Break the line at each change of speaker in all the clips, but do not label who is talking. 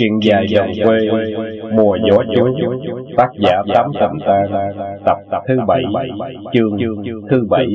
Chuyện dài dòng quê, mùa gió chúa, tác giả Tám Tầm Tan, tập thứ bảy, chương thứ bảy.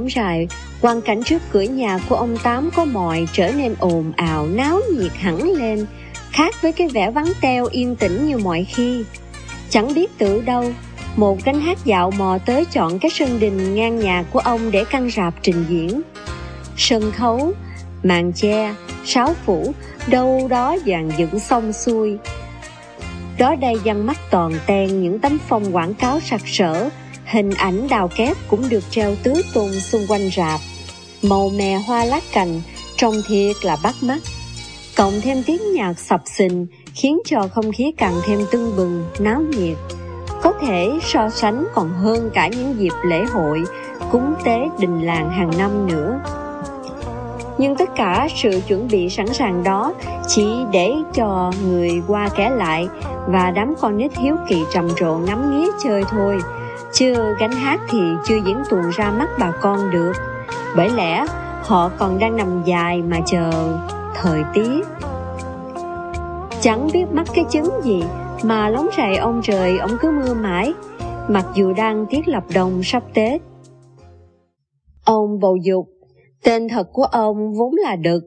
Mấy hôm quang cảnh trước cửa nhà của ông Tám có mọi trở nên ồn ào, náo nhiệt hẳn lên, khác với cái vẻ vắng teo yên tĩnh như mọi khi. Chẳng biết từ đâu, một gánh hát dạo mò tới chọn cái sân đình ngang nhà của ông để căng rạp trình diễn. Sân khấu, màn che, sáo phủ, đâu đó dàn dựng xong xuôi. Đó đây dăng mắt toàn ten những tấm phong quảng cáo sặc sỡ, Hình ảnh đào kép cũng được treo tứ tung xung quanh rạp. Màu mè hoa lá cành, trông thiệt là bắt mắt. Cộng thêm tiếng nhạc sập sình khiến cho không khí càng thêm tưng bừng, náo nhiệt. Có thể so sánh còn hơn cả những dịp lễ hội, cúng tế đình làng hàng năm nữa. Nhưng tất cả sự chuẩn bị sẵn sàng đó chỉ để cho người qua kẻ lại và đám con nít hiếu kỳ trầm trộn ngắm nghía chơi thôi chưa gánh hát thì chưa diễn tuồng ra mắt bà con được. Bởi lẽ, họ còn đang nằm dài mà chờ thời tiết. Chẳng biết mắc cái chứng gì mà lóng rày ông trời, ông cứ mưa mãi. Mặc dù đang tiết lập đồng sắp Tết. Ông bầu dục, Tên thật của ông vốn là Đực,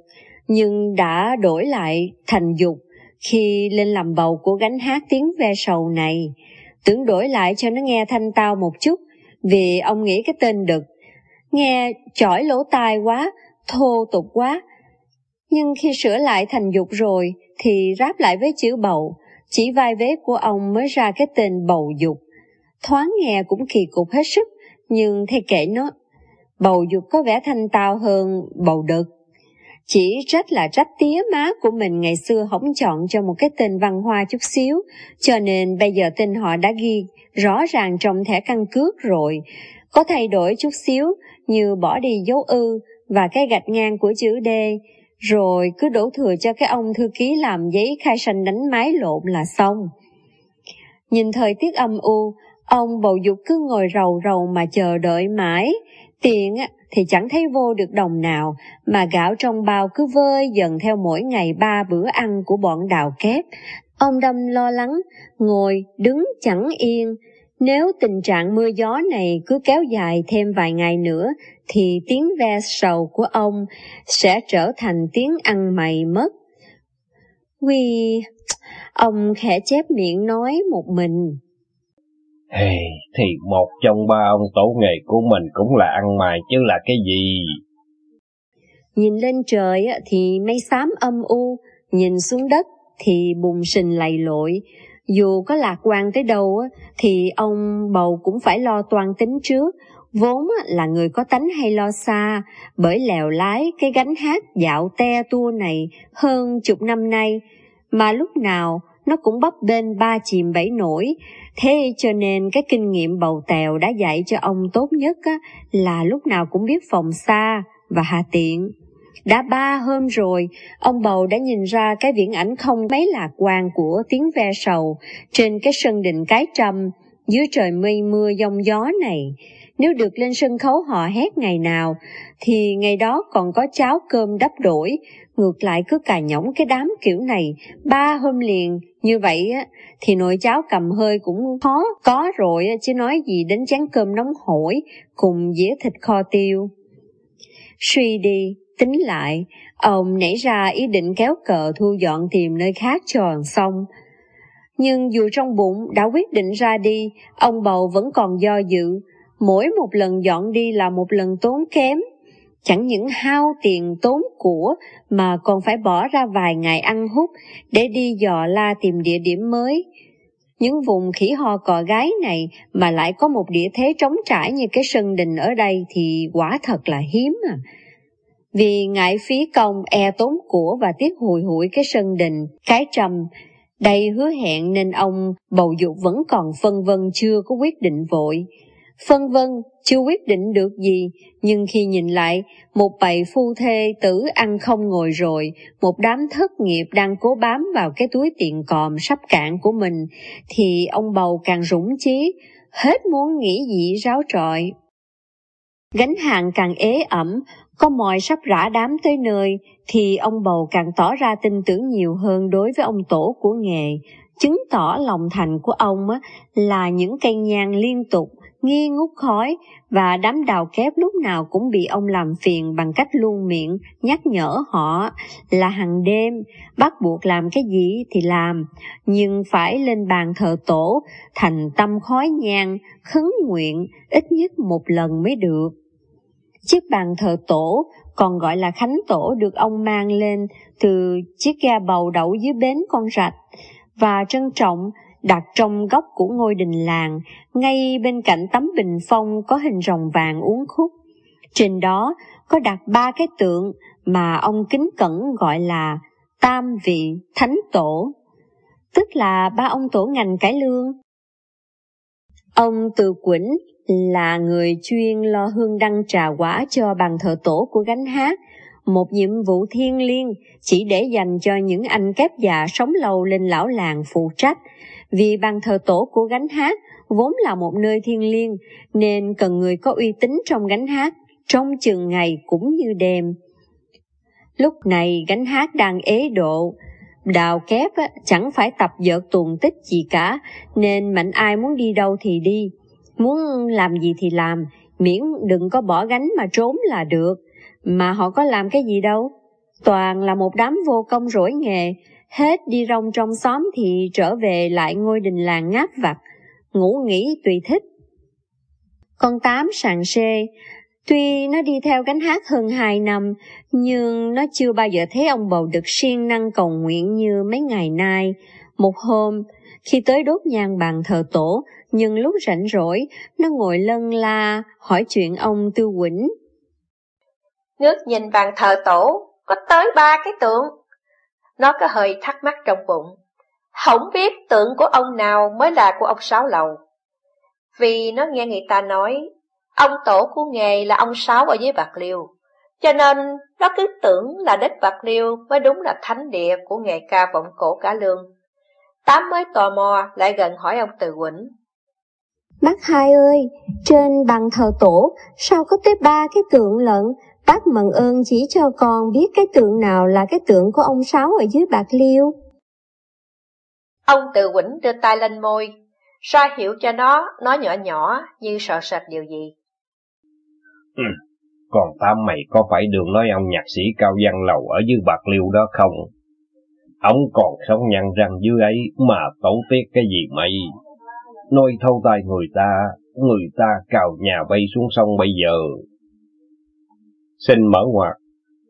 Nhưng đã đổi lại thành Dục Khi lên làm bầu của gánh hát tiếng ve sầu này tưởng đổi lại cho nó nghe thanh tao một chút, vì ông nghĩ cái tên đực. Nghe chỏi lỗ tai quá, thô tục quá. Nhưng khi sửa lại thành dục rồi, thì ráp lại với chữ bầu, chỉ vai vế của ông mới ra cái tên bầu dục. Thoáng nghe cũng kỳ cục hết sức, nhưng thay kể nó, bầu dục có vẻ thanh tao hơn bầu đực. Chỉ trách là trách tía má của mình ngày xưa không chọn cho một cái tên văn hoa chút xíu, cho nên bây giờ tên họ đã ghi rõ ràng trong thẻ căn cước rồi. Có thay đổi chút xíu như bỏ đi dấu ư và cái gạch ngang của chữ D, rồi cứ đổ thừa cho cái ông thư ký làm giấy khai sanh đánh máy lộn là xong. Nhìn thời tiết âm u, ông bầu dục cứ ngồi rầu rầu mà chờ đợi mãi. Tiền thì chẳng thấy vô được đồng nào, mà gạo trong bao cứ vơi dần theo mỗi ngày ba bữa ăn của bọn đào kép. Ông Đâm lo lắng, ngồi, đứng chẳng yên. Nếu tình trạng mưa gió này cứ kéo dài thêm vài ngày nữa, thì tiếng ve sầu của ông sẽ trở thành tiếng ăn mày mất. Quy... Ông khẽ chép miệng nói một mình.
Hey, thì một trong ba ông tổ nghề của mình cũng là ăn mày chứ là cái gì?
Nhìn lên trời thì mây xám âm u, nhìn xuống đất thì bùng sình lầy lội. Dù có lạc quan tới đâu thì ông bầu cũng phải lo toan tính trước, vốn là người có tánh hay lo xa, bởi lèo lái cái gánh hát dạo te tua này hơn chục năm nay, mà lúc nào nó cũng bấp bên ba chìm bảy nổi, Thế cho nên cái kinh nghiệm bầu tèo đã dạy cho ông tốt nhất á, là lúc nào cũng biết phòng xa và hạ tiện. Đã ba hôm rồi, ông bầu đã nhìn ra cái viễn ảnh không mấy lạc quan của tiếng ve sầu trên cái sân đình cái trầm dưới trời mây mưa giông gió này. Nếu được lên sân khấu họ hét ngày nào, thì ngày đó còn có cháo cơm đắp đổi, ngược lại cứ cà nhõng cái đám kiểu này, ba hôm liền, như vậy á, thì nồi cháo cầm hơi cũng khó có rồi, chứ nói gì đến chén cơm nóng hổi, cùng dĩa thịt kho tiêu. Suy đi, tính lại, ông nảy ra ý định kéo cờ thu dọn tìm nơi khác tròn xong. Nhưng dù trong bụng đã quyết định ra đi, ông bầu vẫn còn do dự, mỗi một lần dọn đi là một lần tốn kém. Chẳng những hao tiền tốn của mà còn phải bỏ ra vài ngày ăn hút để đi dò la tìm địa điểm mới. Những vùng khỉ ho cò gái này mà lại có một địa thế trống trải như cái sân đình ở đây thì quả thật là hiếm à. Vì ngại phí công e tốn của và tiếc hùi hụi cái sân đình, cái trầm, đầy hứa hẹn nên ông bầu dục vẫn còn phân vân chưa có quyết định vội. Phân vân, chưa quyết định được gì, nhưng khi nhìn lại, một bầy phu thê tử ăn không ngồi rồi, một đám thất nghiệp đang cố bám vào cái túi tiền còm sắp cạn của mình, thì ông bầu càng rủng chí, hết muốn nghĩ gì ráo trọi. Gánh hàng càng ế ẩm, có mòi sắp rã đám tới nơi, thì ông bầu càng tỏ ra tin tưởng nhiều hơn đối với ông tổ của nghề, chứng tỏ lòng thành của ông là những cây nhang liên tục, nghi ngút khói và đám đào kép lúc nào cũng bị ông làm phiền bằng cách luôn miệng nhắc nhở họ là hàng đêm, bắt buộc làm cái gì thì làm, nhưng phải lên bàn thờ tổ, thành tâm khói nhang, khấn nguyện ít nhất một lần mới được. Chiếc bàn thờ tổ còn gọi là khánh tổ được ông mang lên từ chiếc ga bầu đậu dưới bến con rạch và trân trọng đặt trong góc của ngôi đình làng, ngay bên cạnh tấm bình phong có hình rồng vàng uốn khúc. Trên đó có đặt ba cái tượng mà ông kính cẩn gọi là Tam vị Thánh Tổ, tức là ba ông tổ ngành cải lương. Ông Từ Quỳnh là người chuyên lo hương đăng trà quả cho bàn thờ tổ của gánh hát, một nhiệm vụ thiêng liêng chỉ để dành cho những anh kép già sống lâu lên lão làng phụ trách, vì bàn thờ tổ của gánh hát vốn là một nơi thiêng liêng nên cần người có uy tín trong gánh hát, trong chừng ngày cũng như đêm. Lúc này gánh hát đang ế độ, đào kép chẳng phải tập vợt tuồng tích gì cả, nên mạnh ai muốn đi đâu thì đi, muốn làm gì thì làm, miễn đừng có bỏ gánh mà trốn là được, mà họ có làm cái gì đâu. Toàn là một đám vô công rỗi nghề, Hết đi rong trong xóm thì trở về lại ngôi đình làng ngáp vặt, ngủ nghỉ tùy thích. Con Tám sàng xê, tuy nó đi theo gánh hát hơn hai năm, nhưng nó chưa bao giờ thấy ông bầu được siêng năng cầu nguyện như mấy ngày nay. Một hôm, khi tới đốt nhang bàn thờ tổ, nhưng lúc rảnh rỗi, nó ngồi lân la, hỏi chuyện ông Tư Quỳnh.
Ngước nhìn bàn thờ tổ, có tới ba cái tượng, nó có hơi thắc mắc trong bụng. Không biết tượng của ông nào mới là của ông Sáu Lầu. Vì nó nghe người ta nói, ông tổ của nghề là ông Sáu ở dưới Bạc Liêu. Cho nên nó cứ tưởng là đất Bạc Liêu mới đúng là thánh địa của nghề ca vọng cổ cả lương. Tám mới tò mò lại gần hỏi ông Từ Quỳnh.
Bác hai ơi, trên bằng thờ tổ, sao có tới ba cái tượng lận, Bác mận ơn chỉ cho con biết cái tượng nào là cái tượng của ông Sáu ở dưới Bạc Liêu.
Ông tự quỉnh đưa tay lên môi, ra hiệu cho nó, nói nhỏ nhỏ như sợ sệt điều gì.
Ừ, còn Tam mày có phải đường nói ông nhạc sĩ Cao Văn Lầu ở dưới Bạc Liêu đó không? Ông còn sống nhăn răng dưới ấy mà tẩu tiết cái gì mày? Nói thâu tay người ta, người ta cào nhà bay xuống sông bây giờ, Xin mở ngoặt.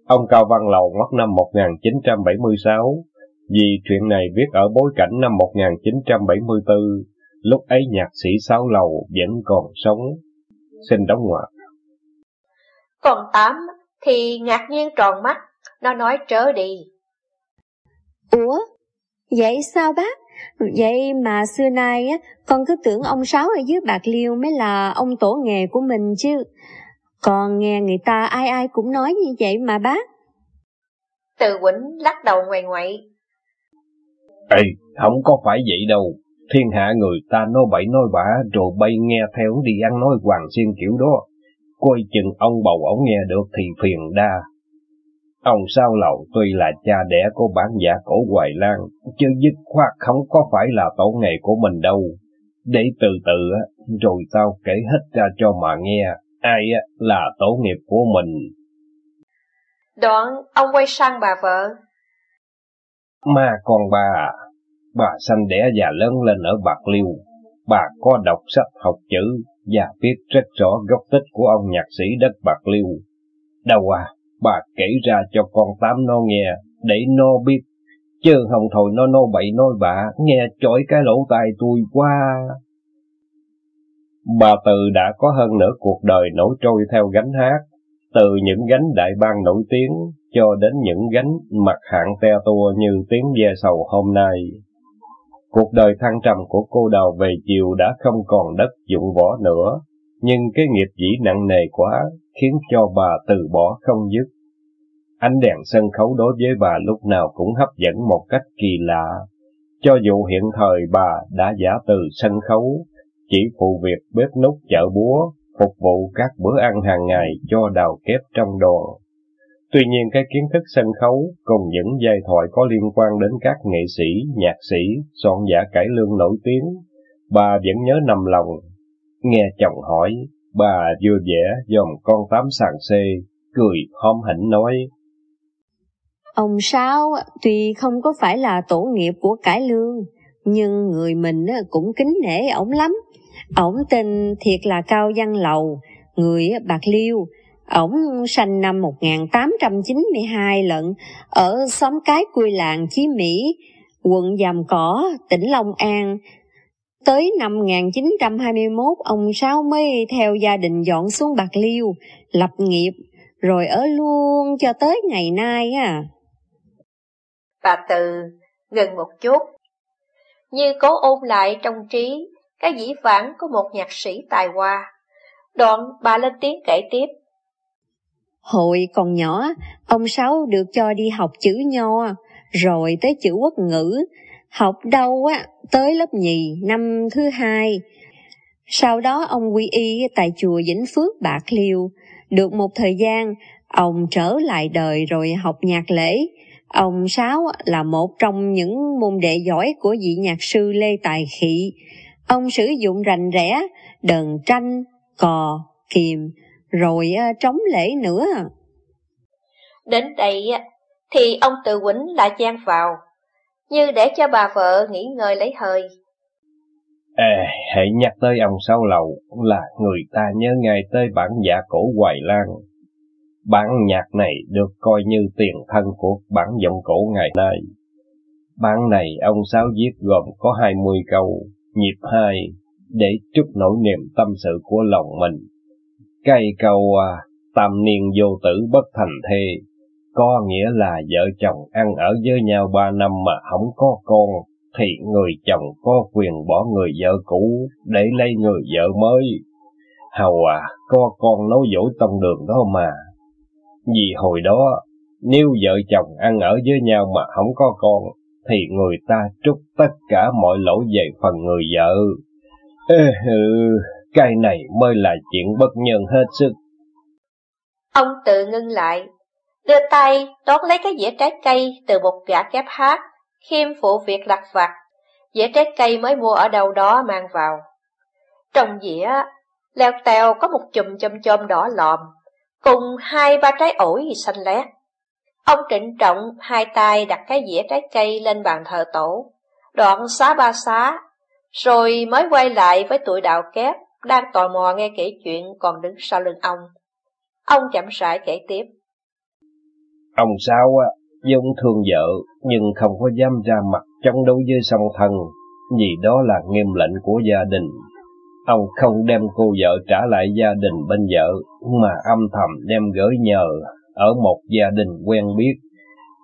Ông Cao Văn Lầu mất năm 1976, vì chuyện này viết ở bối cảnh năm 1974, lúc ấy nhạc sĩ Sáu Lầu vẫn còn sống. Xin đóng ngoặc.
Còn Tám thì ngạc nhiên tròn mắt, nó nói trớ đi.
Ủa? Vậy sao bác? Vậy mà xưa nay á, con cứ tưởng ông Sáu ở dưới Bạc Liêu mới là ông tổ nghề của mình chứ. Còn nghe người ta ai ai cũng nói như vậy mà bác.
Từ Quỳnh lắc đầu ngoài ngoại.
Ê, không có phải vậy đâu. Thiên hạ người ta nói bậy nói bạ rồi bay nghe theo đi ăn nói hoàng xiên kiểu đó. Coi chừng ông bầu ổng nghe được thì phiền đa. Ông sao lầu tuy là cha đẻ của bản giả cổ Hoài Lan, chứ dứt khoát không có phải là tổ nghề của mình đâu. Để từ từ, rồi tao kể hết ra cho mà nghe, ai là tổ nghiệp của mình.
Đoạn, ông quay sang bà vợ.
Mà con bà, bà sanh đẻ già lớn lên ở Bạc Liêu. Bà có đọc sách học chữ và biết rất rõ gốc tích của ông nhạc sĩ đất Bạc Liêu. Đâu à, bà kể ra cho con Tám nó nghe, để nó biết. Chứ không thôi nó nói bậy nói bạ, nghe chổi cái lỗ tai tôi quá. Bà Từ đã có hơn nửa cuộc đời nổi trôi theo gánh hát, từ những gánh đại bang nổi tiếng cho đến những gánh mặt hạng te tua như tiếng ve sầu hôm nay. Cuộc đời thăng trầm của cô đầu về chiều đã không còn đất dụng võ nữa, nhưng cái nghiệp dĩ nặng nề quá, khiến cho bà từ bỏ không dứt. Ánh đèn sân khấu đối với bà lúc nào cũng hấp dẫn một cách kỳ lạ. Cho dù hiện thời bà đã giả từ sân khấu, chỉ phụ việc bếp nút chợ búa, phục vụ các bữa ăn hàng ngày cho đào kép trong đoàn. Tuy nhiên cái kiến thức sân khấu cùng những giai thoại có liên quan đến các nghệ sĩ, nhạc sĩ, soạn giả cải lương nổi tiếng, bà vẫn nhớ nằm lòng. Nghe chồng hỏi, bà vừa vẻ dòm con tám sàn xê, cười hóm hỉnh nói.
Ông Sáu tuy không có phải là tổ nghiệp của cải lương, nhưng người mình cũng kính nể ổng lắm. Ổng tên thiệt là Cao Văn Lầu, người Bạc Liêu, Ổng sanh năm 1892 lận, ở xóm cái quê Làng Chí Mỹ, quận Giàm Cỏ, tỉnh Long An. Tới năm 1921, ông Sáu mới theo gia đình dọn xuống Bạc Liêu, lập nghiệp, rồi ở luôn cho tới ngày nay à.
Bà Từ gần một chút, như cố ôn lại trong trí cái dĩ vãng của một nhạc sĩ tài hoa. Đoạn bà lên tiếng kể tiếp.
Hồi còn nhỏ, ông Sáu được cho đi học chữ nho, rồi tới chữ quốc ngữ, học đâu á, tới lớp nhì, năm thứ hai. Sau đó ông quy y tại chùa Vĩnh Phước Bạc Liêu, được một thời gian, ông trở lại đời rồi học nhạc lễ. Ông Sáu là một trong những môn đệ giỏi của vị nhạc sư Lê Tài Khị. Ông sử dụng rành rẽ, đờn tranh, cò, kiềm, rồi trống lễ nữa.
Đến đây thì ông tự quýnh lại chen vào, như để cho bà vợ nghỉ ngơi lấy hơi.
À, hãy nhắc tới ông Sáu Lầu là người ta nhớ ngay tới bản giả cổ Hoài Lan. Bản nhạc này được coi như tiền thân của bản giọng cổ ngày nay. Bản này ông Sáu viết gồm có 20 câu, nhịp 2, để trút nỗi niềm tâm sự của lòng mình cây câu à, tam niên vô tử bất thành thê, có nghĩa là vợ chồng ăn ở với nhau ba năm mà không có con, thì người chồng có quyền bỏ người vợ cũ để lấy người vợ mới. Hầu à, có con nấu dỗi tông đường đó mà. Vì hồi đó, nếu vợ chồng ăn ở với nhau mà không có con, thì người ta trút tất cả mọi lỗi về phần người vợ. Ê, ừ, cái này mới là chuyện bất nhân hết sức.
Ông tự ngưng lại, đưa tay đón lấy cái dĩa trái cây từ một gã kép hát, khiêm phụ việc lặt vặt, dĩa trái cây mới mua ở đâu đó mang vào. Trong dĩa, leo tèo có một chùm chôm chôm đỏ lòm, cùng hai ba trái ổi xanh lét. Ông trịnh trọng hai tay đặt cái dĩa trái cây lên bàn thờ tổ, đoạn xá ba xá, rồi mới quay lại với tuổi đạo kép, đang tò mò nghe kể chuyện còn đứng sau lưng ông. Ông chậm rãi kể tiếp.
Ông sao á, dung thương vợ, nhưng không có dám ra mặt chống đối với song thân, vì đó là nghiêm lệnh của gia đình. Ông không đem cô vợ trả lại gia đình bên vợ, mà âm thầm đem gửi nhờ ở một gia đình quen biết,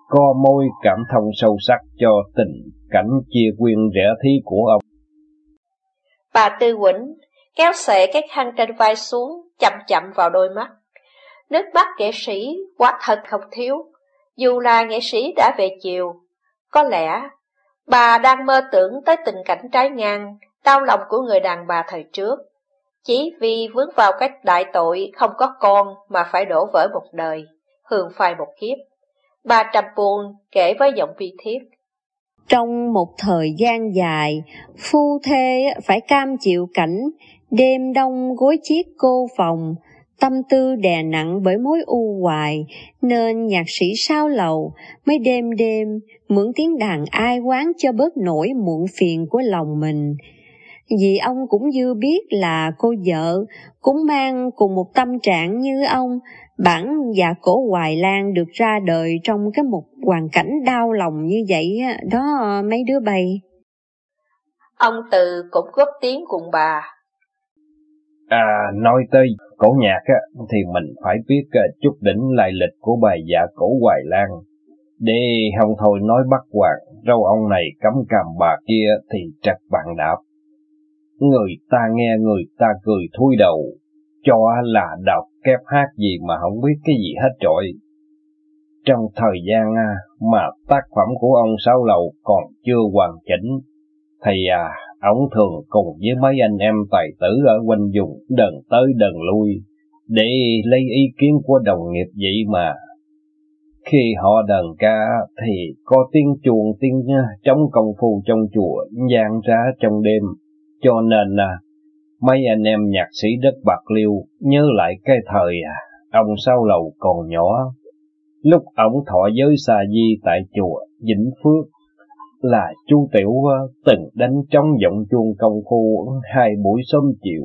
có môi cảm thông sâu sắc cho tình cảnh chia quyên rẻ thí của ông.
Bà Tư Quỳnh kéo xệ cái khăn trên vai xuống, chậm chậm vào đôi mắt. Nước mắt nghệ sĩ quá thật không thiếu, Dù là nghệ sĩ đã về chiều, có lẽ bà đang mơ tưởng tới tình cảnh trái ngang, đau lòng của người đàn bà thời trước. Chỉ vì vướng vào cách đại tội không có con mà phải đổ vỡ một đời, hưởng phai một kiếp. Bà trầm buồn kể với giọng vi thiết.
Trong một thời gian dài, phu thê phải cam chịu cảnh đêm đông gối chiếc cô phòng, tâm tư đè nặng bởi mối u hoài, nên nhạc sĩ sao lầu mới đêm đêm mượn tiếng đàn ai quán cho bớt nổi muộn phiền của lòng mình. Vì ông cũng dư biết là cô vợ cũng mang cùng một tâm trạng như ông, bản và cổ Hoài Lan được ra đời trong cái một hoàn cảnh đau lòng như vậy đó mấy đứa bay.
Ông Từ cũng góp tiếng cùng bà.
À, nói tới cổ nhạc á, thì mình phải biết ờ, chút đỉnh lại lịch của bài dạ cổ Hoài Lan. Để không thôi nói bắt hoàng, râu ông này cấm cầm bà kia thì trật bạn đạp. Người ta nghe người ta cười thui đầu, cho là đọc kép hát gì mà không biết cái gì hết trội. Trong thời gian à, mà tác phẩm của ông Sáu Lầu còn chưa hoàn chỉnh, thì à, ông thường cùng với mấy anh em tài tử ở quanh vùng đần tới đần lui, để lấy ý kiến của đồng nghiệp vậy mà. Khi họ đàn ca thì có tiếng chuông tiếng à, trống công phu trong chùa gian ra trong đêm, cho nên à, mấy anh em nhạc sĩ đất Bạc Liêu nhớ lại cái thời à, ông Sao Lầu còn nhỏ. Lúc ông thọ giới xa di tại chùa Vĩnh Phước là chú Tiểu à, từng đánh trống giọng chuông công khu hai buổi sớm chiều.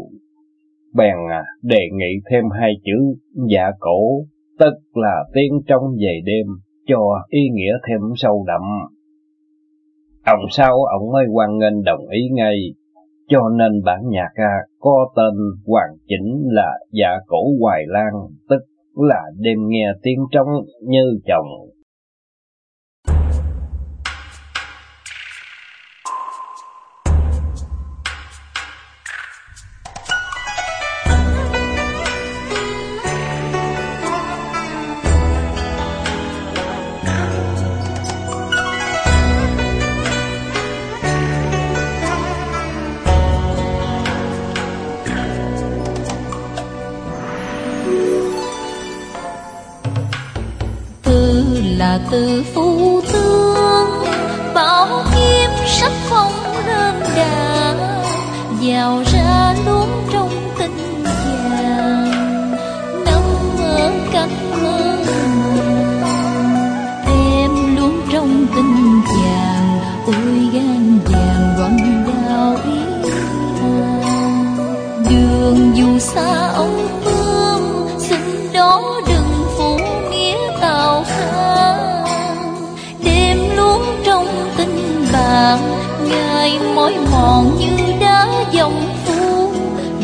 Bèn à, đề nghị thêm hai chữ dạ cổ, tức là tiếng trong về đêm, cho ý nghĩa thêm sâu đậm. Ông sao ông mới quan nghênh đồng ý ngay, cho nên bản nhạc ca có tên hoàn chỉnh là Dạ Cổ Hoài Lan, tức là đêm nghe tiếng trống như chồng.
Là từ phu thương. Bảo kiếm sắc phong đơn đà, vào ra luôn trong tình chàng nông ở cánh ngài mòn như đá dòng phu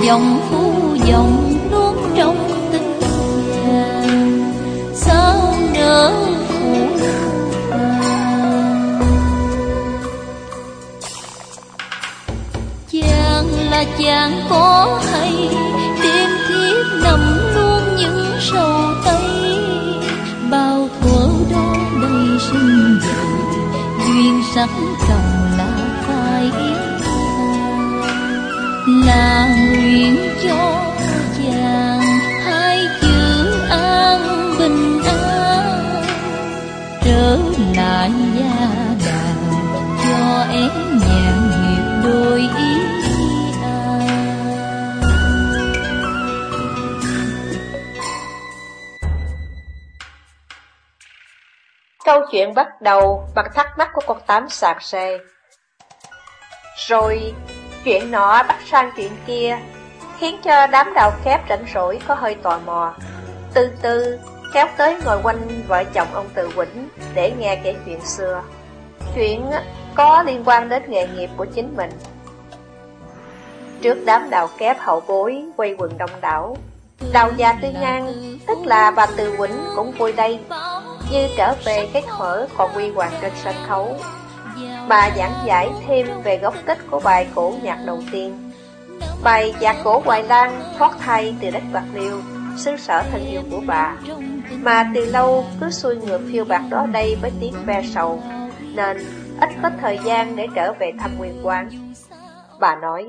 dòng phu dòng luôn trong tình sao nỡ phụ chàng là chàng có hay đêm thiết nằm luôn những sầu tây bao thuở đó đây sinh dậy duyên sắc
chuyện bắt đầu bằng thắc mắc của con tám sạc xe. Rồi chuyện nọ bắt sang chuyện kia, khiến cho đám đào kép rảnh rỗi có hơi tò mò. Từ từ kéo tới ngồi quanh vợ chồng ông Từ Quỳnh để nghe kể chuyện xưa. Chuyện có liên quan đến nghề nghiệp của chính mình. Trước đám đào kép hậu bối quay quần đông đảo, đào già tư ngang, tức là bà Từ Quỳnh cũng vui đây như trở về cái thuở còn quy hoàng trên sân khấu. Bà giảng giải thêm về gốc tích của bài cổ nhạc đầu tiên. Bài nhạc cổ Hoài Lan thoát thay từ đất Bạc Liêu, xứ sở thân yêu của bà, mà từ lâu cứ xuôi ngược phiêu bạc đó đây với tiếng ve sầu, nên ít có thời gian để trở về thăm nguyên quán. Bà nói,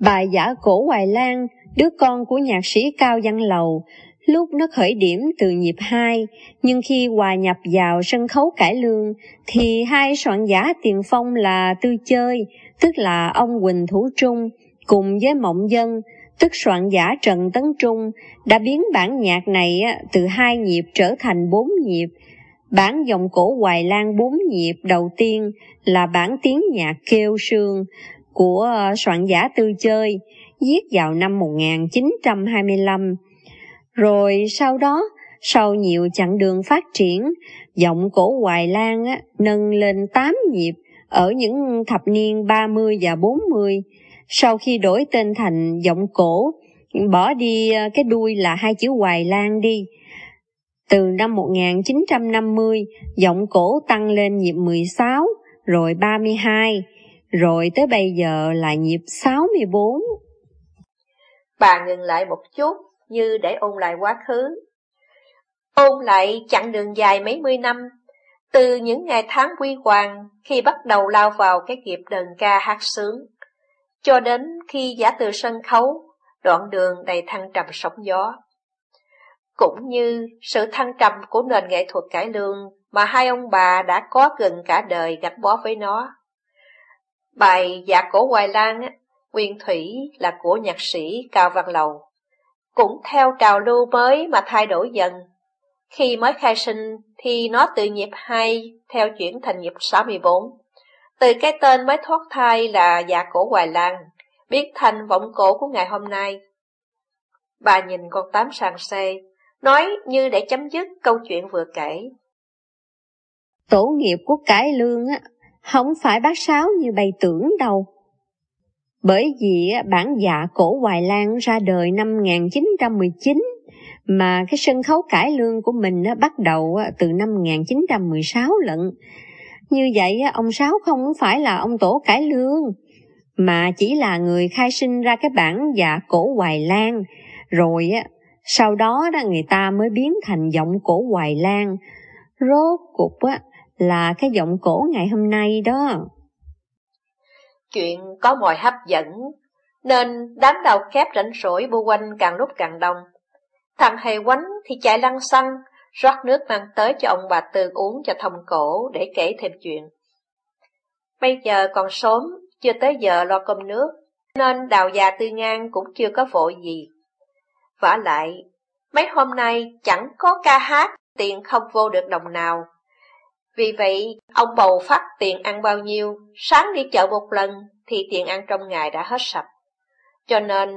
Bài giả cổ Hoài Lan, đứa con của nhạc sĩ Cao Văn Lầu, lúc nó khởi điểm từ nhịp 2, nhưng khi hòa nhập vào sân khấu cải lương, thì hai soạn giả tiền phong là Tư Chơi, tức là ông Quỳnh Thủ Trung, cùng với Mộng Dân, tức soạn giả Trần Tấn Trung, đã biến bản nhạc này từ hai nhịp trở thành bốn nhịp. Bản dòng cổ Hoài Lan bốn nhịp đầu tiên là bản tiếng nhạc kêu sương của ờ, soạn giả Tư Chơi, viết vào năm 1925. Rồi sau đó, sau nhiều chặng đường phát triển, giọng cổ Hoài Lan á, nâng lên 8 nhịp ở những thập niên 30 và 40. Sau khi đổi tên thành giọng cổ, bỏ đi ờ, cái đuôi là hai chữ Hoài Lan đi. Từ năm 1950, giọng cổ tăng lên nhịp 16, rồi 32, rồi tới bây giờ là nhịp 64.
Bà ngừng lại một chút, như để ôn lại quá khứ. Ôn lại chặng đường dài mấy mươi năm, từ những ngày tháng quy hoàng khi bắt đầu lao vào cái nghiệp đờn ca hát sướng, cho đến khi giả từ sân khấu, đoạn đường đầy thăng trầm sóng gió. Cũng như sự thăng trầm của nền nghệ thuật cải lương mà hai ông bà đã có gần cả đời gắn bó với nó. Bài Dạ Cổ Hoài Lan, Nguyên Thủy là của nhạc sĩ Cao Văn Lầu cũng theo trào lưu mới mà thay đổi dần. Khi mới khai sinh thì nó từ nhịp 2 theo chuyển thành nhịp 64. Từ cái tên mới thoát thai là dạ cổ Hoài Lan, biến thành vọng cổ của ngày hôm nay. Bà nhìn con tám sàng xe, nói như để chấm dứt câu chuyện vừa kể.
Tổ nghiệp của cải lương á, không phải bác sáo như bày tưởng đâu. Bởi vì bản dạ cổ Hoài Lan ra đời năm 1919, mà cái sân khấu cải lương của mình bắt đầu từ năm 1916 lận. Như vậy ông Sáu không phải là ông tổ cải lương, mà chỉ là người khai sinh ra cái bản dạ cổ Hoài Lan, rồi sau đó đó người ta mới biến thành giọng cổ Hoài Lan. Rốt cục á, là cái giọng cổ ngày hôm nay đó.
Chuyện có mọi hấp dẫn, nên đám đầu kép rảnh rỗi bu quanh càng lúc càng đông. Thằng hề quánh thì chạy lăn xăng, rót nước mang tới cho ông bà Tư uống cho thông cổ để kể thêm chuyện. Bây giờ còn sớm, chưa tới giờ lo cơm nước, nên đào già tư ngang cũng chưa có vội gì. vả lại, mấy hôm nay chẳng có ca hát, tiền không vô được đồng nào, vì vậy, ông bầu phát tiền ăn bao nhiêu, sáng đi chợ một lần thì tiền ăn trong ngày đã hết sạch. Cho nên,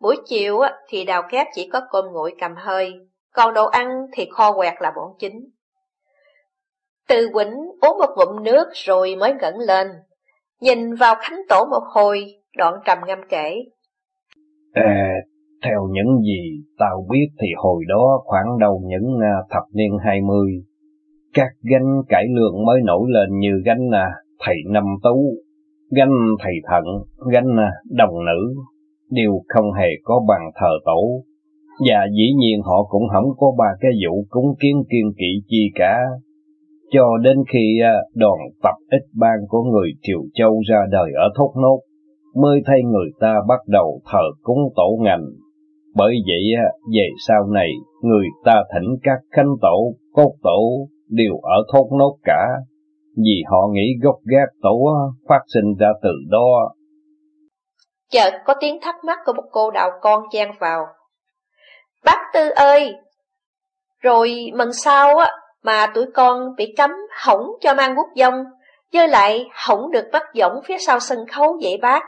buổi chiều thì đào kép chỉ có cơm nguội cầm hơi, còn đồ ăn thì kho quẹt là bổn chính. Từ Quỳnh uống một ngụm nước rồi mới ngẩng lên, nhìn vào khánh tổ một hồi, đoạn trầm ngâm kể.
À, theo những gì tao biết thì hồi đó khoảng đầu những à, thập niên hai mươi các ganh cải lương mới nổi lên như ganh à, thầy năm tú, ganh thầy thận, ganh à, đồng nữ, đều không hề có bằng thờ tổ. Và dĩ nhiên họ cũng không có ba cái vụ cúng kiến kiên kỵ chi cả. Cho đến khi à, đoàn tập ít ban của người Triều Châu ra đời ở Thốt Nốt, mới thay người ta bắt đầu thờ cúng tổ ngành. Bởi vậy, à, về sau này, người ta thỉnh các khánh tổ, cốt tổ đều ở thốt nốt cả, vì họ nghĩ gốc gác tổ phát sinh ra từ đó.
Chợt có tiếng thắc mắc của một cô đạo con chen vào. Bác Tư ơi! Rồi mần sau á, mà tụi con bị cấm hỏng cho mang bút dông, với lại hỏng được bắt giọng phía sau sân khấu vậy bác.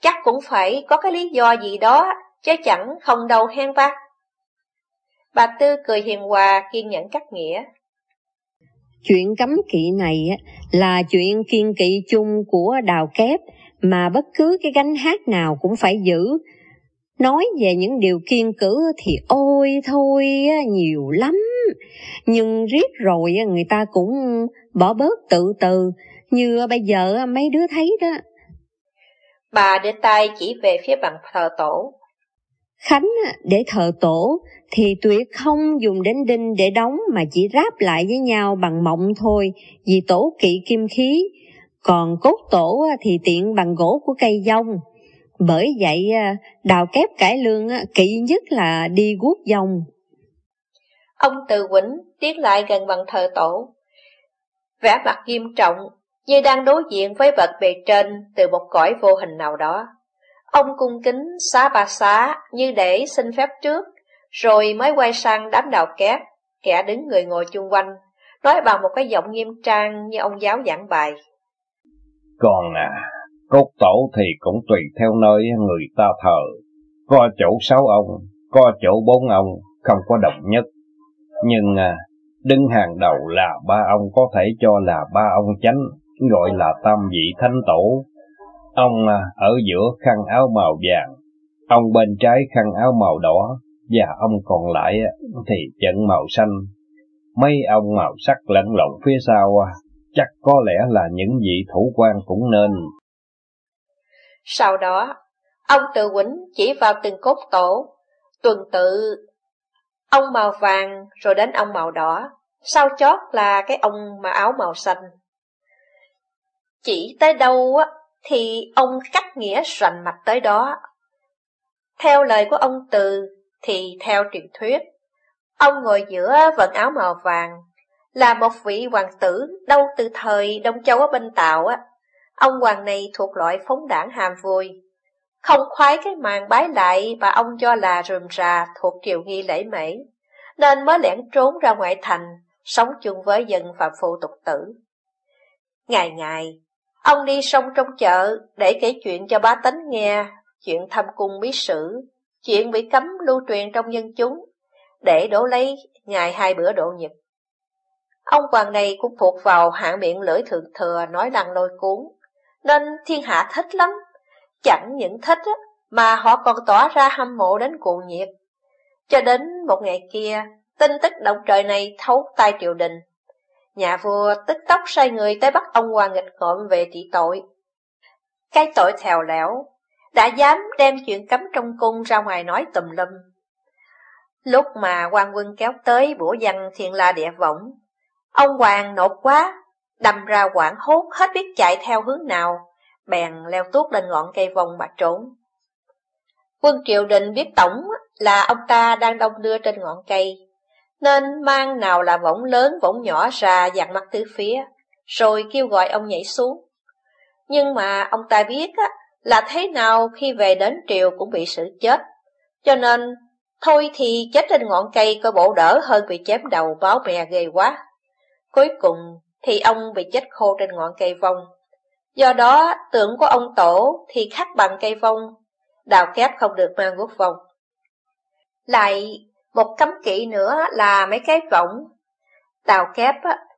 Chắc cũng phải có cái lý do gì đó, chứ chẳng không đâu hen bác. Bà Tư cười hiền hòa kiên nhẫn cắt nghĩa.
Chuyện cấm kỵ này là chuyện kiên kỵ chung của đào kép, mà bất cứ cái gánh hát nào cũng phải giữ. Nói về những điều kiên cử thì ôi thôi nhiều lắm. Nhưng riết rồi người ta cũng bỏ bớt tự từ như bây giờ mấy đứa thấy đó.
Bà đưa tay chỉ về phía bàn thờ tổ.
Khánh để thờ tổ thì tuyệt không dùng đến đinh để đóng mà chỉ ráp lại với nhau bằng mộng thôi, vì tổ kỵ kim khí. Còn cốt tổ thì tiện bằng gỗ của cây dông. Bởi vậy đào kép cải lương kỵ nhất là đi guốc dông.
Ông Từ Quỳnh tiến lại gần bằng thờ tổ. Vẻ mặt nghiêm trọng, như đang đối diện với vật bề trên từ một cõi vô hình nào đó. Ông cung kính xá bà xá như để xin phép trước, rồi mới quay sang đám đạo kép, kẻ đứng người ngồi chung quanh, nói bằng một cái giọng nghiêm trang như ông giáo giảng bài.
Còn à, cốt tổ thì cũng tùy theo nơi người ta thờ, có chỗ sáu ông, có chỗ bốn ông, không có đồng nhất. Nhưng à, đứng hàng đầu là ba ông có thể cho là ba ông chánh, gọi là tam vị thánh tổ. Ông à, ở giữa khăn áo màu vàng, ông bên trái khăn áo màu đỏ, và ông còn lại à, thì trận màu xanh. Mấy ông màu sắc lẫn lộn phía sau, à, chắc có lẽ là những vị thủ quan cũng nên.
Sau đó, ông tự quỉnh chỉ vào từng cốt tổ, tuần tự ông màu vàng rồi đến ông màu đỏ, sau chót là cái ông mà áo màu xanh. Chỉ tới đâu á thì ông cắt nghĩa rành mạch tới đó. Theo lời của ông Từ thì theo truyền thuyết, ông ngồi giữa vận áo màu vàng, là một vị hoàng tử đâu từ thời Đông Châu ở bên Tàu á. Ông hoàng này thuộc loại phóng đảng hàm vui, không khoái cái màn bái lại mà ông cho là rườm rà thuộc triều nghi lễ mễ, nên mới lẻn trốn ra ngoại thành, sống chung với dân phạm phu tục tử. Ngày ngày, ông đi sông trong chợ để kể chuyện cho bá tánh nghe, chuyện thăm cung bí sử, chuyện bị cấm lưu truyền trong dân chúng, để đổ lấy ngày hai bữa độ nhật. Ông hoàng này cũng thuộc vào hạng miệng lưỡi thượng thừa nói năng lôi cuốn, nên thiên hạ thích lắm. Chẳng những thích mà họ còn tỏ ra hâm mộ đến cuồng nhiệt. Cho đến một ngày kia, tin tức động trời này thấu tai triều đình. Nhà vua tức tốc sai người tới bắt ông hoàng nghịch ngợm về trị tội. Cái tội thèo lẻo, đã dám đem chuyện cấm trong cung ra ngoài nói tùm lum. Lúc mà quan quân kéo tới bổ dân thiên la địa võng, ông hoàng nộp quá, đâm ra quảng hốt hết biết chạy theo hướng nào, bèn leo tuốt lên ngọn cây vòng mà trốn. Quân triều đình biết tổng là ông ta đang đông đưa trên ngọn cây, nên mang nào là võng lớn võng nhỏ ra dàn mặt tứ phía, rồi kêu gọi ông nhảy xuống. Nhưng mà ông ta biết á, là thế nào khi về đến triều cũng bị xử chết, cho nên thôi thì chết trên ngọn cây coi bộ đỡ hơn bị chém đầu báo mè ghê quá. Cuối cùng thì ông bị chết khô trên ngọn cây vong. Do đó tượng của ông tổ thì khắc bằng cây vong, đào kép không được mang quốc vong. Lại một cấm kỵ nữa là mấy cái võng. tàu kép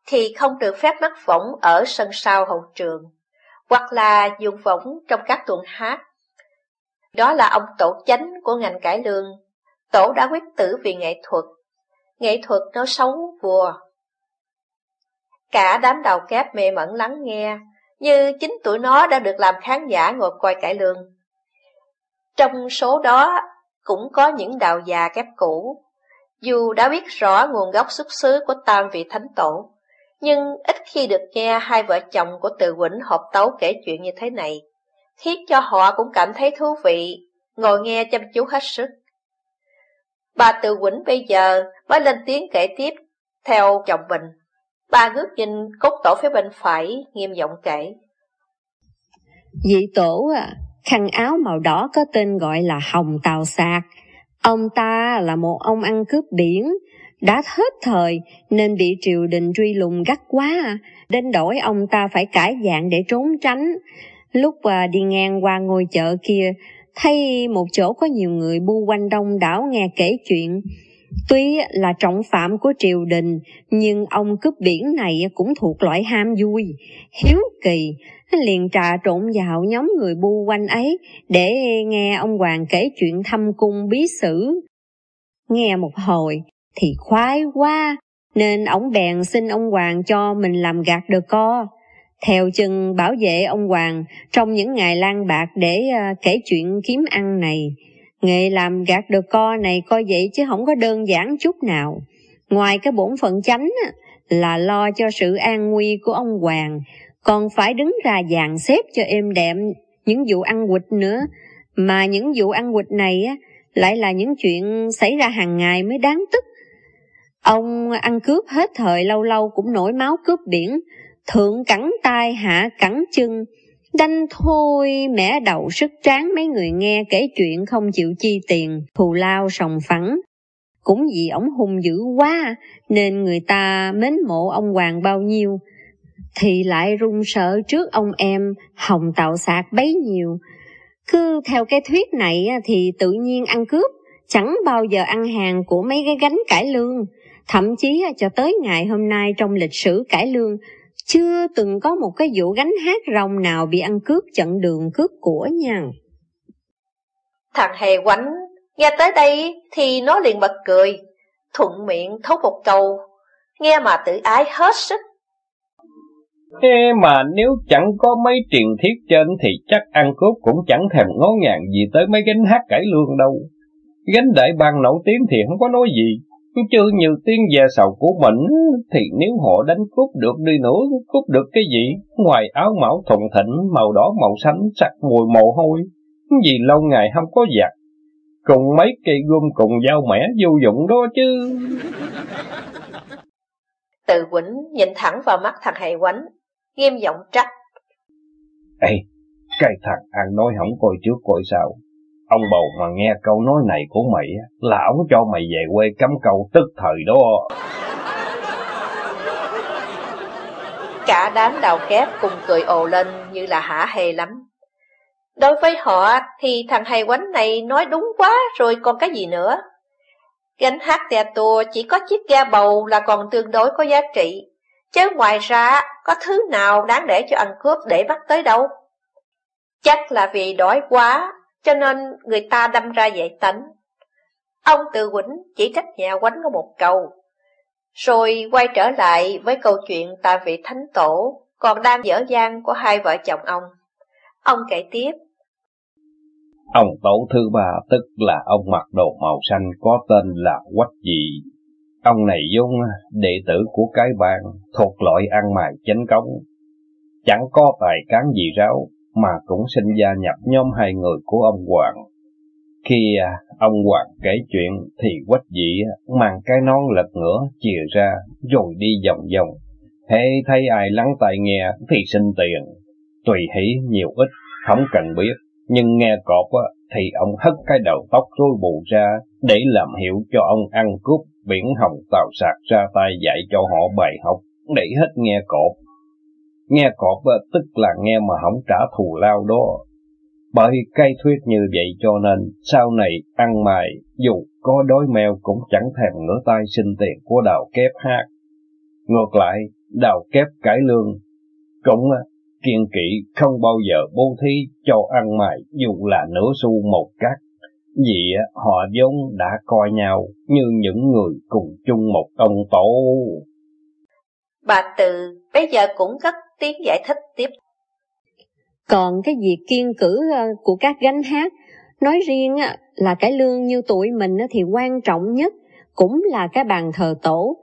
thì không được phép mắc võng ở sân sau hậu trường, hoặc là dùng võng trong các tuần hát. Đó là ông tổ chánh của ngành cải lương. Tổ đã quyết tử vì nghệ thuật. Nghệ thuật nó xấu vua. Cả đám đầu kép mê mẩn lắng nghe, như chính tụi nó đã được làm khán giả ngồi coi cải lương. Trong số đó cũng có những đạo già kép cũ, dù đã biết rõ nguồn gốc xuất xứ của tam vị thánh tổ, nhưng ít khi được nghe hai vợ chồng của Từ Quỳnh họp tấu kể chuyện như thế này, khiến cho họ cũng cảm thấy thú vị, ngồi nghe chăm chú hết sức. Bà Từ Quỳnh bây giờ mới lên tiếng kể tiếp theo chồng mình. Bà ngước nhìn cốt tổ phía bên phải, nghiêm giọng kể.
Dị tổ à, khăn áo màu đỏ có tên gọi là Hồng Tàu Sạc. Ông ta là một ông ăn cướp biển, đã hết thời nên bị triều đình truy lùng gắt quá, đến đổi ông ta phải cải dạng để trốn tránh. Lúc à, đi ngang qua ngôi chợ kia, thấy một chỗ có nhiều người bu quanh đông đảo nghe kể chuyện, Tuy là trọng phạm của triều đình, nhưng ông cướp biển này cũng thuộc loại ham vui, hiếu kỳ, liền trà trộn vào nhóm người bu quanh ấy để nghe ông Hoàng kể chuyện thăm cung bí sử. Nghe một hồi thì khoái quá, nên ổng bèn xin ông Hoàng cho mình làm gạt được co. Theo chân bảo vệ ông Hoàng trong những ngày lang bạc để à, kể chuyện kiếm ăn này, Nghệ làm gạt được co này coi vậy chứ không có đơn giản chút nào. Ngoài cái bổn phận chánh là lo cho sự an nguy của ông Hoàng, còn phải đứng ra dàn xếp cho êm đệm những vụ ăn quỵt nữa. Mà những vụ ăn quỵt này lại là những chuyện xảy ra hàng ngày mới đáng tức. Ông ăn cướp hết thời lâu lâu cũng nổi máu cướp biển, thượng cẳng tay hạ cẳng chân, đanh thôi mẻ đầu sức tráng mấy người nghe kể chuyện không chịu chi tiền, thù lao sòng phẳng. Cũng vì ổng hung dữ quá nên người ta mến mộ ông Hoàng bao nhiêu, thì lại run sợ trước ông em hồng tạo sạc bấy nhiêu. Cứ theo cái thuyết này thì tự nhiên ăn cướp, chẳng bao giờ ăn hàng của mấy cái gánh cải lương. Thậm chí cho tới ngày hôm nay trong lịch sử cải lương, chưa từng có một cái vụ gánh hát rồng nào bị ăn cướp chặn đường cướp của nha.
Thằng hề quánh, nghe tới đây thì nó liền bật cười, thuận miệng thốt một câu, nghe mà tự ái hết sức.
Ê mà nếu chẳng có mấy truyền thiết trên thì chắc ăn cướp cũng chẳng thèm ngó ngàng gì tới mấy gánh hát cải lương đâu. Gánh đại bang nổi tiếng thì không có nói gì, chứ như tiếng ve sầu của mình thì nếu họ đánh cướp được đi nữa, cướp được cái gì? Ngoài áo mão thuần thịnh, màu đỏ màu xanh, sặc mùi mồ hôi, vì lâu ngày không có giặt. Cùng mấy cây gươm cùng dao mẻ vô dụng đó chứ.
Từ Quỳnh nhìn thẳng vào mắt thằng Hệ Quánh, nghiêm giọng trách.
Ê, cái thằng ăn nói không coi trước coi sao. Ông bầu mà nghe câu nói này của mày là ông cho mày về quê cắm câu tức thời đó.
Cả đám đào kép cùng cười ồ lên như là hả hề lắm. Đối với họ thì thằng hay quánh này nói đúng quá rồi còn cái gì nữa. Gánh hát tè tua chỉ có chiếc ga bầu là còn tương đối có giá trị, chứ ngoài ra có thứ nào đáng để cho ăn cướp để bắt tới đâu. Chắc là vì đói quá cho nên người ta đâm ra dạy tánh. Ông Từ quỉnh chỉ trách nhà quánh có một câu, rồi quay trở lại với câu chuyện tại vị thánh tổ còn đang dở dang của hai vợ chồng ông. Ông kể tiếp.
Ông tổ thứ ba tức là ông mặc đồ màu xanh có tên là Quách Dị. Ông này vốn đệ tử của cái bang thuộc loại ăn mày chánh cống Chẳng có tài cán gì ráo, mà cũng sinh gia nhập nhóm hai người của ông Hoàng. Khi à, ông Hoàng kể chuyện thì quách dị mang cái nón lật ngửa chìa ra rồi đi vòng vòng. Hễ thấy ai lắng tai nghe thì xin tiền, tùy hỷ nhiều ít, không cần biết. Nhưng nghe cọp thì ông hất cái đầu tóc rối bù ra để làm hiệu cho ông ăn cướp biển hồng tàu sạc ra tay dạy cho họ bài học để hết nghe cọp Nghe cọp tức là nghe mà không trả thù lao đó. Bởi cây thuyết như vậy cho nên sau này ăn mày dù có đói mèo cũng chẳng thèm ngửa tay xin tiền của đào kép hát. Ngược lại, đào kép cải lương cũng kiên kỵ không bao giờ bố thí cho ăn mày dù là nửa xu một cắt. Vì họ vốn đã coi nhau như những người cùng chung một ông tổ.
Bà Từ bây giờ cũng rất tiếng giải thích tiếp.
Còn cái việc kiên cử ờ, của các gánh hát, nói riêng là cái lương như tuổi mình thì quan trọng nhất cũng là cái bàn thờ tổ.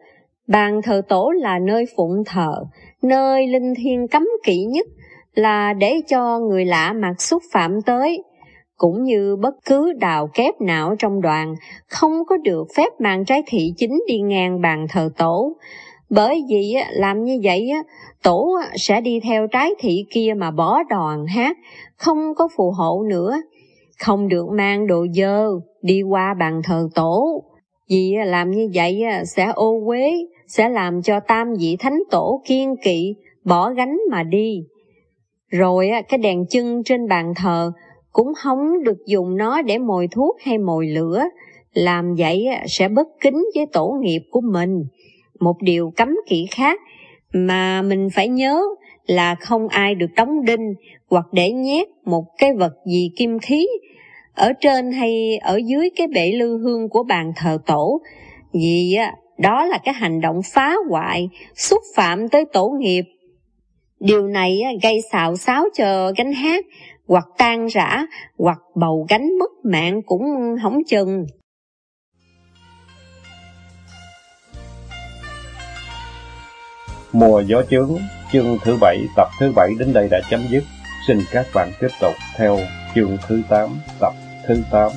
Bàn thờ tổ là nơi phụng thờ, nơi linh thiêng cấm kỵ nhất là để cho người lạ mặt xúc phạm tới. Cũng như bất cứ đào kép nào trong đoàn không có được phép mang trái thị chính đi ngang bàn thờ tổ. Bởi vì làm như vậy tổ sẽ đi theo trái thị kia mà bỏ đoàn hát, không có phù hộ nữa, không được mang đồ dơ đi qua bàn thờ tổ. Vì làm như vậy sẽ ô quế, sẽ làm cho tam vị thánh tổ kiên kỵ, bỏ gánh mà đi. Rồi cái đèn chân trên bàn thờ cũng không được dùng nó để mồi thuốc hay mồi lửa, làm vậy sẽ bất kính với tổ nghiệp của mình. Một điều cấm kỵ khác mà mình phải nhớ là không ai được đóng đinh hoặc để nhét một cái vật gì kim khí ở trên hay ở dưới cái bể lư hương của bàn thờ tổ vì đó là cái hành động phá hoại xúc phạm tới tổ nghiệp điều này gây xạo xáo cho gánh hát hoặc tan rã, hoặc bầu gánh mất mạng cũng không chừng.
Mùa gió chướng, chương thứ bảy, tập thứ bảy đến đây đã chấm dứt. Xin các bạn tiếp tục theo chương thứ tám, tập thứ tám.